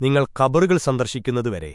നിങ്ങൾ കബറുകൾ സന്ദർശിക്കുന്നതുവരെ